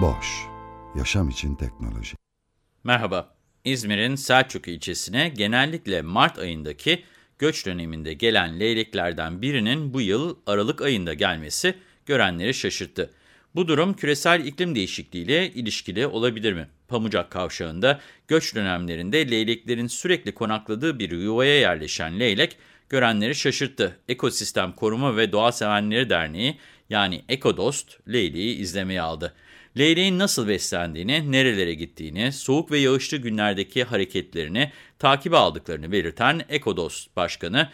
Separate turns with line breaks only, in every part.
Boş, yaşam için teknoloji.
Merhaba, İzmir'in Selçuk ilçesine genellikle Mart ayındaki göç döneminde gelen leyleklerden birinin bu yıl Aralık ayında gelmesi görenleri şaşırttı. Bu durum küresel iklim değişikliğiyle ilişkili olabilir mi? Pamucak kavşağında göç dönemlerinde leyleklerin sürekli konakladığı bir yuvaya yerleşen leylek görenleri şaşırttı. Ekosistem Koruma ve Doğa Sevenleri Derneği yani Ekodost leyleği izlemeye aldı. Leyleğin nasıl beslendiğini, nerelere gittiğini, soğuk ve yağışlı günlerdeki hareketlerini takip aldıklarını belirten Ekodost Başkanı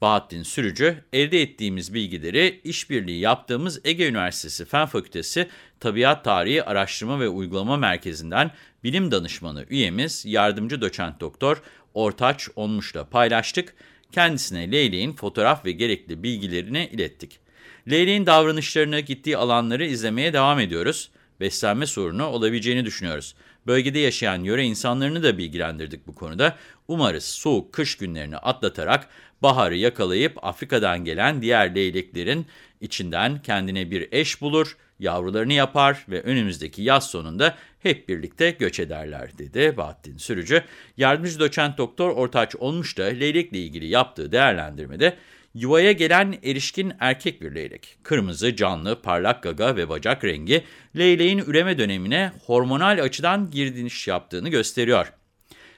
Bahattin Sürücü, elde ettiğimiz bilgileri işbirliği yaptığımız Ege Üniversitesi Fen Fakültesi Tabiat Tarihi Araştırma ve Uygulama Merkezi'nden bilim danışmanı üyemiz yardımcı doçent doktor Ortaç Onmuş'la paylaştık. Kendisine leyleğin fotoğraf ve gerekli bilgilerini ilettik. Leyleğin davranışlarını, gittiği alanları izlemeye devam ediyoruz. Beslenme sorunu olabileceğini düşünüyoruz. Bölgede yaşayan yöre insanlarını da bilgilendirdik bu konuda. Umarız soğuk kış günlerini atlatarak baharı yakalayıp Afrika'dan gelen diğer leyleklerin içinden kendine bir eş bulur, yavrularını yapar ve önümüzdeki yaz sonunda hep birlikte göç ederler, dedi Bahattin Sürücü. Yardımcı doçent doktor Ortaç Olmuş da leylekle ilgili yaptığı değerlendirmede, Yuvaya gelen erişkin erkek bir leylek. Kırmızı, canlı, parlak gaga ve bacak rengi leyleğin üreme dönemine hormonal açıdan girdiş yaptığını gösteriyor.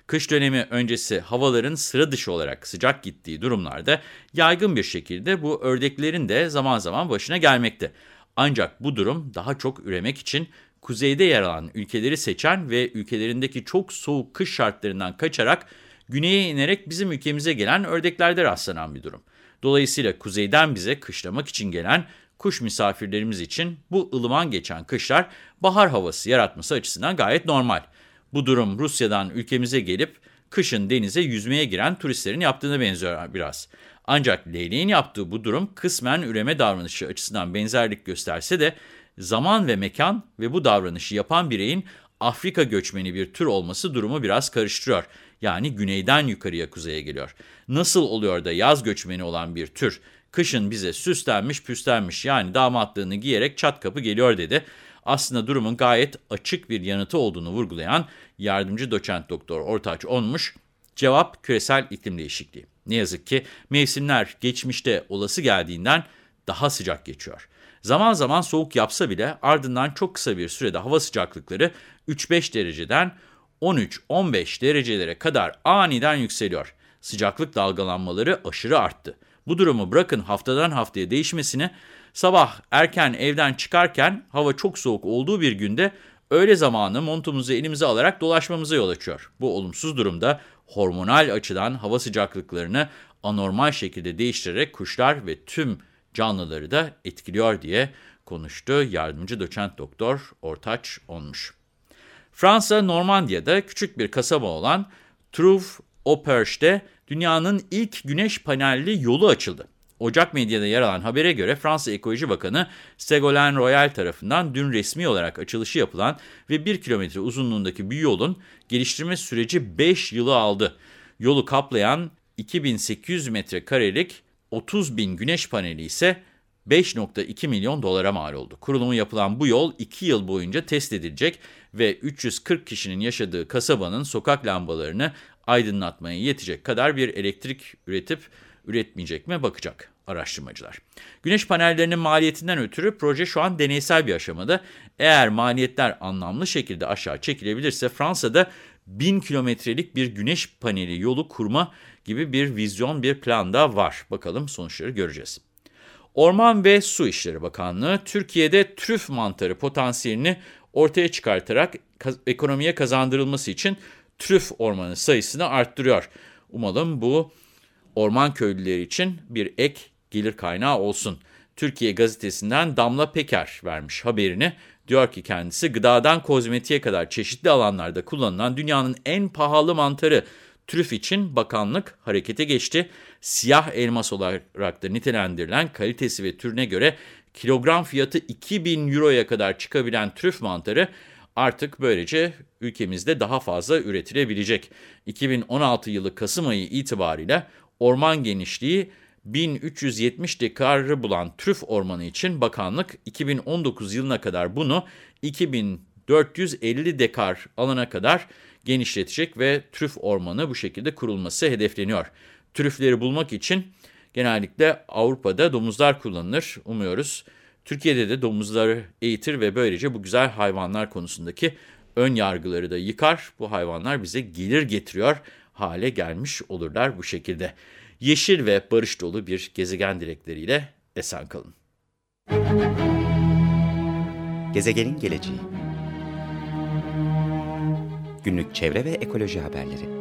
Kış dönemi öncesi havaların sıra dışı olarak sıcak gittiği durumlarda yaygın bir şekilde bu ördeklerin de zaman zaman başına gelmekte. Ancak bu durum daha çok üremek için kuzeyde yer alan ülkeleri seçen ve ülkelerindeki çok soğuk kış şartlarından kaçarak güneye inerek bizim ülkemize gelen ördeklerde rastlanan bir durum. Dolayısıyla kuzeyden bize kışlamak için gelen kuş misafirlerimiz için bu ılıman geçen kışlar bahar havası yaratması açısından gayet normal. Bu durum Rusya'dan ülkemize gelip kışın denize yüzmeye giren turistlerin yaptığına benziyor biraz. Ancak leyleğin yaptığı bu durum kısmen üreme davranışı açısından benzerlik gösterse de zaman ve mekan ve bu davranışı yapan bireyin Afrika göçmeni bir tür olması durumu biraz karıştırıyor. Yani güneyden yukarıya kuzeye geliyor. Nasıl oluyor da yaz göçmeni olan bir tür kışın bize süslenmiş püslenmiş yani damatlığını giyerek çat kapı geliyor dedi. Aslında durumun gayet açık bir yanıtı olduğunu vurgulayan yardımcı doçent doktor Ortaç Onmuş, cevap küresel iklim değişikliği. Ne yazık ki mevsimler geçmişte olası geldiğinden daha sıcak geçiyor. Zaman zaman soğuk yapsa bile ardından çok kısa bir sürede hava sıcaklıkları 3-5 dereceden 13-15 derecelere kadar aniden yükseliyor. Sıcaklık dalgalanmaları aşırı arttı. Bu durumu bırakın haftadan haftaya değişmesini, sabah erken evden çıkarken hava çok soğuk olduğu bir günde öğle zamanı montumuzu elimize alarak dolaşmamıza yol açıyor. Bu olumsuz durumda hormonal açıdan hava sıcaklıklarını anormal şekilde değiştirerek kuşlar ve tüm canlıları da etkiliyor diye konuştu yardımcı doçent doktor Ortaç olmuş. Fransa Normandiya'da küçük bir kasaba olan Trouve-au-Perche'de dünyanın ilk güneş panelli yolu açıldı. Ocak medyada yer alan habere göre Fransa Ekoloji Bakanı Ségolène Royal tarafından dün resmi olarak açılışı yapılan ve 1 kilometre uzunluğundaki bir yolun geliştirme süreci 5 yılı aldı. Yolu kaplayan 2800 metrekarelik 30 bin güneş paneli ise 5.2 milyon dolara mal oldu. Kurulumu yapılan bu yol 2 yıl boyunca test edilecek ve 340 kişinin yaşadığı kasabanın sokak lambalarını aydınlatmaya yetecek kadar bir elektrik üretip üretmeyecek mi bakacak araştırmacılar. Güneş panellerinin maliyetinden ötürü proje şu an deneysel bir aşamada. Eğer maliyetler anlamlı şekilde aşağı çekilebilirse Fransa'da 1000 kilometrelik bir güneş paneli yolu kurma gibi bir vizyon, bir plan da var. Bakalım sonuçları göreceğiz. Orman ve Su İşleri Bakanlığı, Türkiye'de trüf mantarı potansiyelini ortaya çıkartarak ekonomiye kazandırılması için trüf ormanı sayısını arttırıyor. Umalım bu orman köylüleri için bir ek gelir kaynağı olsun. Türkiye gazetesinden Damla Peker vermiş haberini. Diyor ki kendisi gıdadan kozmetiğe kadar çeşitli alanlarda kullanılan dünyanın en pahalı mantarı trüf için bakanlık harekete geçti. Siyah elmas olarak da nitelendirilen kalitesi ve türüne göre kilogram fiyatı 2000 euroya kadar çıkabilen trüf mantarı artık böylece ülkemizde daha fazla üretilebilecek. 2016 yılı Kasım ayı itibariyle orman genişliği 1370 dekarı bulan trüf ormanı için bakanlık 2019 yılına kadar bunu 2450 dekar alana kadar genişletecek ve trüf ormanı bu şekilde kurulması hedefleniyor. Trüfleri bulmak için genellikle Avrupa'da domuzlar kullanılır. Umuyoruz Türkiye'de de domuzları eğitir ve böylece bu güzel hayvanlar konusundaki ön yargıları da yıkar. Bu hayvanlar bize gelir getiriyor hale gelmiş olurlar bu şekilde. Yeşil ve barış dolu bir gezegen dilekleriyle esen kalın.
Gezegenin geleceği Günlük çevre ve ekoloji haberleri